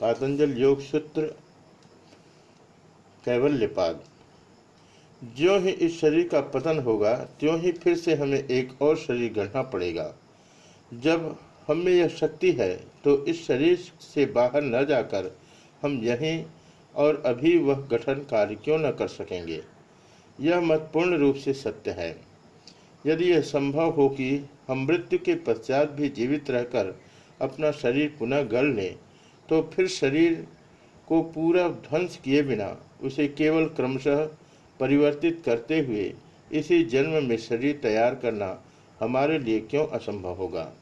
पातंजल योग सूत्र, कैवल्यपाद। ज्यों ही इस शरीर का पतन होगा, त्यों ही फिर से हमें एक और शरीर गढ़ना पड़ेगा। जब हम में यह शक्ति है तो इस शरीर से बाहर न जाकर हम यहीं और अभी वह गठन कार्य क्यों न कर सकेंगे? यह मत पूर्ण रूप से सत्य है। यदि यह संभव हो कि हम मृत्यु के पश्चात भी जीवित रहकर अपना शरीर पुनः गढ़ लें तो फिर शरीर को पूरा ध्वंस किए बिना उसे केवल क्रमशः परिवर्तित करते हुए इसी जन्म में शरीर तैयार करना हमारे लिए क्यों असंभव होगा?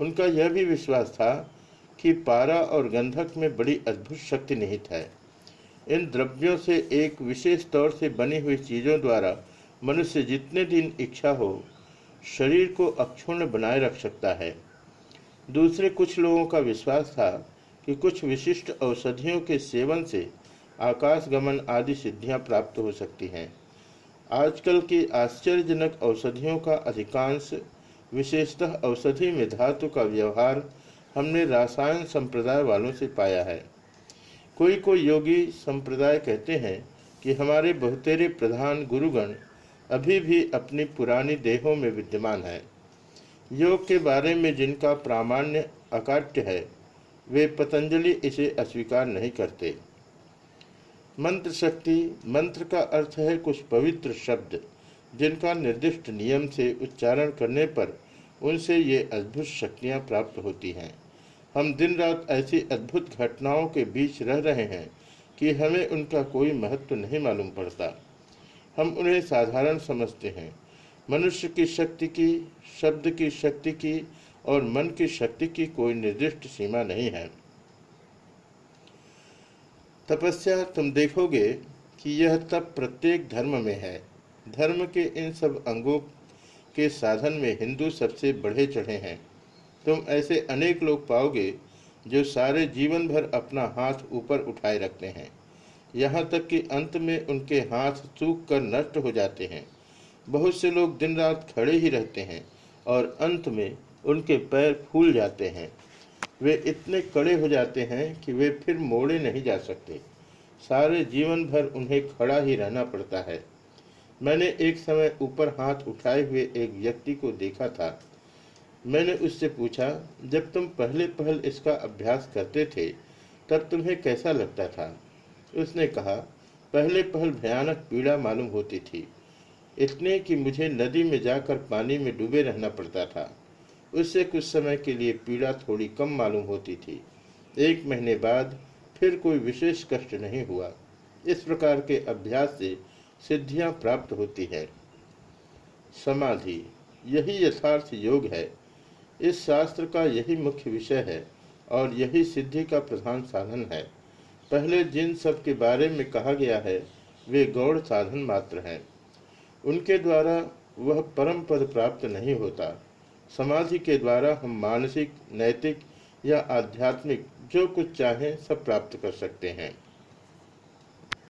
उनका यह भी विश्वास था कि पारा और गंधक में बड़ी अद्भुत शक्ति निहित है। इन द्रव्यों से एक विशेष तौर से बनी हुई चीज़ों द्वारा मनुष्य जितने दिन इच्छा हो, शरीर को अक्षुण्ण बनाए रख सकता है। दूसरे कुछ लोगों का विश्वास था कि कुछ विशिष्ट औषधियों के सेवन से आकाश गमन आदि सिद्धियाँ प्राप्त हो सकती हैं। आजकल की आश्चर्यजनक औषधियों का अधिकांश, विशेषतः औषधि में धातु का व्यवहार, हमने रासायन संप्रदाय वालों से पाया है। कोई कोई योगी संप्रदाय कहते हैं कि हमारे बहुतेरे प्रधान गुरुगण अभी भी अपनी पुरानी देहों में विद्यमान है। योग के बारे में जिनका प्रामाण्य अकाट्य है वे पतंजलि इसे अस्वीकार नहीं करते। मंत्र शक्ति मंत्र का अर्थ है कुछ पवित्र शब्द, जिनका निर्दिष्ट नियम से उच्चारण करने पर उनसे ये अद्भुत शक्तियाँ प्राप्त होती हैं। हम दिन रात ऐसी अद्भुत घटनाओं के बीच रह रहे हैं कि हमें उनका कोई महत्व नहीं मालूम पड़ता। हम उन्हें साधारण समझते हैं। मनुष्य की शक्ति की, शब्द की शक्ति की और मन की शक्ति की कोई निर्दिष्ट सीमा नहीं है। तपस्या तुम देखोगे कि यह तप प्रत्येक धर्म में है। धर्म के इन सब अंगों के साधन में हिंदू सबसे बढ़े चढ़े हैं। तुम ऐसे अनेक लोग पाओगे जो सारे जीवन भर अपना हाथ ऊपर उठाए रखते हैं। यहाँ तक कि अंत में उनके हाथ सूख कर नष्ट हो जाते हैं। बहुत से लोग दिन रात खड़े ही रहते हैं और अंत में उनके पैर फूल जाते हैं। वे इतने कड़े हो जाते हैं कि वे फिर मोड़े नहीं जा सकते। सारे जीवन भर उन्हें खड़ा ही रहना पड़ता है। मैंने एक समय ऊपर हाथ उठाए हुए एक व्यक्ति को देखा था। मैंने उससे पूछा, जब तुम पहले पहल इसका अभ्यास करते थे, तब तुम्हें कैसा लगता था? उसने कहा, पहले पहल भयानक पीड़ा मालूम होती थी। इतने कि मुझे नदी में जाकर पानी में डूबे रहना पड़ता था। उससे कुछ समय के लिए पीड़ा थोड़ी कम मालूम होती थी। एक महीने बाद फिर कोई विशेष कष्ट नहीं हुआ। इस प्रकार के अभ्यास से सिद्धियाँ प्राप्त होती है। समाधि, यही यथार्थ योग है। इस शास्त्र का यही मुख्य विषय है और यही सिद्धि का प्रधान साधन है। पहले जिन सब के बारे में कहा गया है, वे गौड़ साधन मात्र हैं। उनके द्वारा वह परम पद प्राप्त नहीं होता। समाधि के द्वारा हम मानसिक, नैतिक या आध्यात्मिक जो कुछ चाहें सब प्राप्त कर सकते हैं।